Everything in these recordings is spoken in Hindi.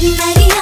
Maria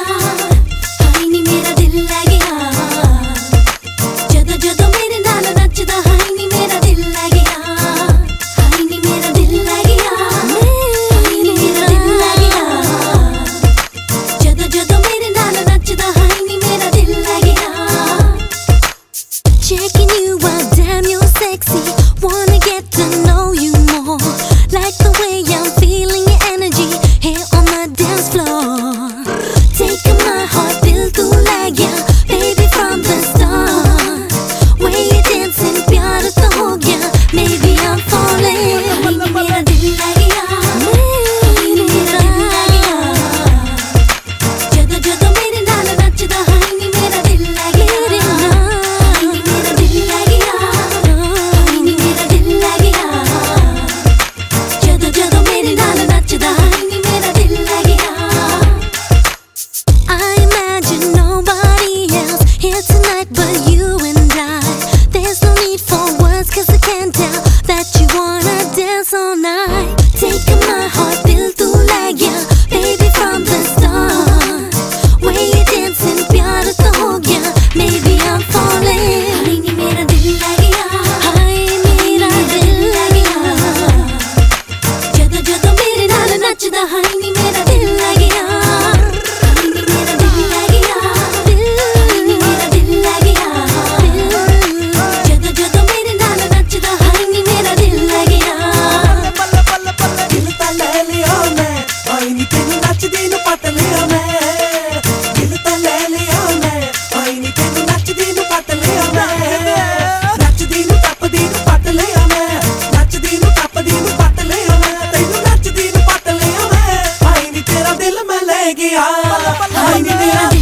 रहेगी आएँगे तेरा